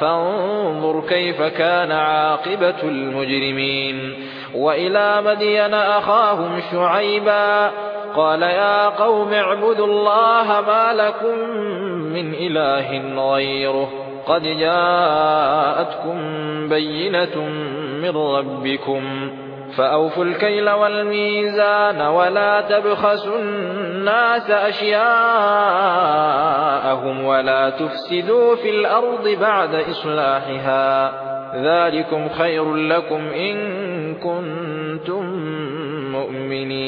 فانظر كيف كان عاقبة المجرمين. وإلى مدين أخاهم شعيبا قال يا قوم اعبدوا الله ما لكم من إله غيره. قد جاءتكم بينة من ربكم. فأوفوا الكيل والميزان ولا تبخسوا الناس أشياءهم ولا تفسدوا في الأرض بعد إصلاحها ذلكم خير لكم إن كنتم مؤمنين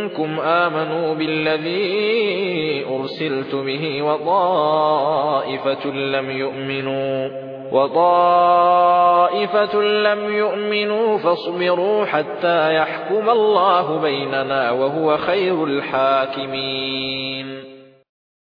منكم آمنوا بالذي أرسلت به وطائفة لم يؤمنوا وطائفة لم يؤمنوا فاصبروا حتى يحكم الله بيننا وهو خير الحاكمين.